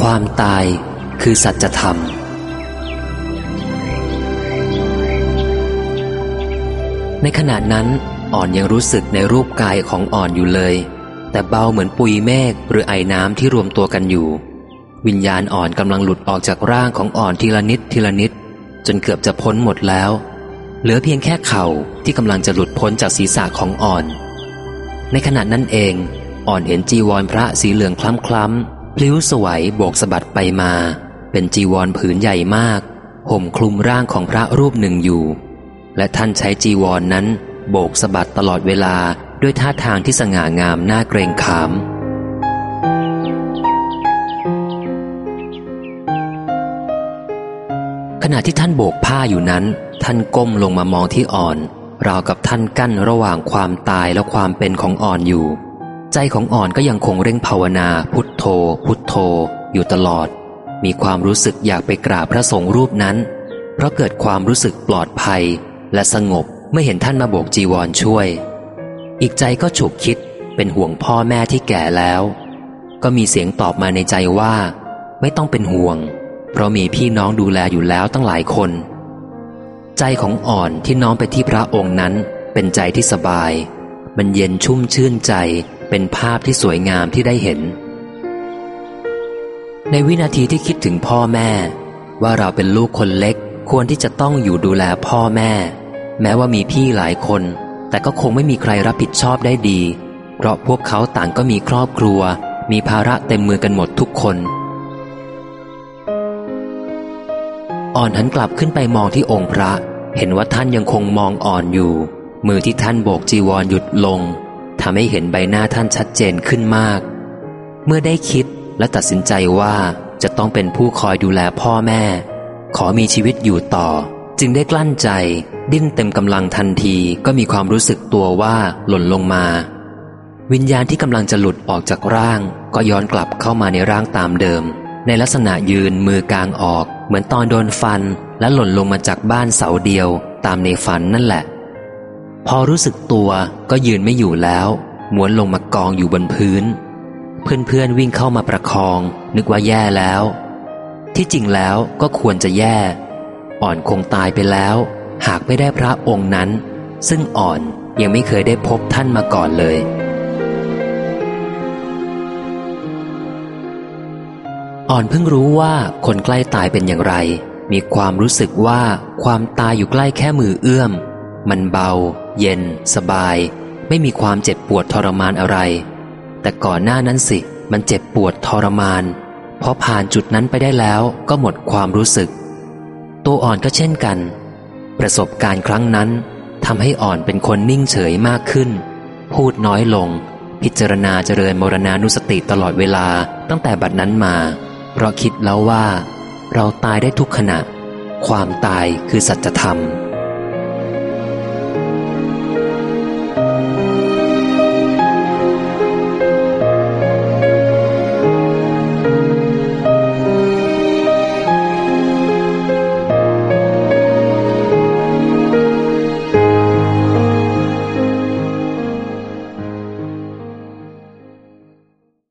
ความตายคือสัจธรรม ในขณะนั้นอ่อนยังรู้สึกในรูปกายของอ่อนอยู่เลย แต่เบาเหมือนปุยเมฆหรือไอน้ำที่รวมตัวกันอยู่ วิญญาณอ่อนกำลังหลุดออกจากร่างของอ่อนทีละนิดทีละนิด จนเกือบจะพ้นหมดแล้ว เหลือเพียงแค่เข่าที่กำลังจะหลุดพ้นจากศีรษะของอ่อน ในขณะนั้นเองอ่อนเห็นจีวรพระสีเหลืองคล้ำๆ พลิ้วสวัยโบกสะบัดไปมา เป็นจีวรผืนใหญ่มาก ห่มคลุมร่างของพระรูปหนึ่งอยู่ และท่านใช้จีวรนนั้น โบกสะบัดตลอดเวลาด้วยท่าทางที่สง่างามน่าเกรงขาม ขณะที่ท่านโบกผ้าอยู่นั้น ท่านก้มลงมามองที่อ่อน ราวกับท่านกั้นระหว่างความตายและความเป็นของอ่อนอยู่ ใจของอ่อนก็ยังคงเร่งภาวนา พุทโธ พุทโธ อยู่ตลอด มีความรู้สึกอยากไปกราบพระสงฆ์รูปนั้น เพราะเกิดความรู้สึกปลอดภัย และสงบเมื่อเห็นท่านมาโบกจีวรช่วย อีกใจก็ฉุกคิดเป็นห่วงพ่อแม่ที่แก่แล้ว ก็มีเสียงตอบมาในใจว่า ไม่ต้องเป็นห่วง เพราะมีพี่น้องดูแลอยู่แล้วตั้งหลายคน ใจของอ่อนที่น้องไปที่พระองค์นั้น เป็นใจที่สบาย มันเย็นชุ่มชื่นใจ เป็นภาพที่สวยงามที่ได้เห็น ในวินาทีที่คิดถึงพ่อแม่ ว่าเราเป็นลูกคนเล็ก ควรที่จะต้องอยู่ดูแลพ่อแม่ แม้ว่ามีพี่หลายคน แต่ก็คงไม่มีใครรับผิดชอบได้ดี เพราะพวกเขาต่างก็มีครอบครัว มีภาระเต็มมือกันหมดทุกคน อ่อนหันกลับขึ้นไปมองที่องค์พระ เห็นว่าท่านยังคงมองอ่อนอยู่ มือที่ท่านโบกจีวรหยุดลง ทำให้เห็นใบหน้าท่านชัดเจนขึ้นมาก เมื่อได้คิดและตัดสินใจว่าจะต้องเป็นผู้คอยดูแลพ่อแม่ ขอมีชีวิตอยู่ต่อ จึงได้กลั้นใจ ดิ้นเต็มกำลังทันทีก็มีความรู้สึกตัวว่าหล่นลงมา วิญญาณที่กำลังจะหลุดออกจากร่าง ก็ย้อนกลับเข้ามาในร่างตามเดิม ในลักษณะยืนมือกลางออก เหมือนตอนโดนฟัน และหล่นลงมาจากบ้านเสาเดียว ตามในฝันนั่นแหละ พอรู้สึกตัวก็ยืนไม่อยู่แล้วม้วนลงมากองอยู่บนพื้น เพื่อนๆวิ่งเข้ามาประคอง นึกว่าแย่แล้ว ที่จริงแล้วก็ควรจะแย่ อ่อนคงตายไปแล้ว หากไม่ได้พระองค์นั้น ซึ่งอ่อนยังไม่เคยได้พบท่านมาก่อนเลย อ่อนเพิ่งรู้ว่าคนใกล้ตายเป็นอย่างไร มีความรู้สึกว่าความตายอยู่ใกล้แค่มือเอื้อม มันเบา เย็น สบาย ไม่มีความเจ็บปวดทรมานอะไร แต่ก่อนหน้านั้นสิ มันเจ็บปวดทรมานพอผ่านจุดนั้นไปได้แล้วก็หมดความรู้สึก ตัวอ่อนก็เช่นกัน ประสบการณ์ครั้งนั้นทำให้อ่อนเป็นคนนิ่งเฉยมากขึ้น พูดน้อยลง พิจารณาเจริญมรณานุสติตลอดเวลาตั้งแต่บัดนั้นมา เพราะคิดแล้วว่า เราตายได้ทุกขณะ ความตายคือสัจธรรม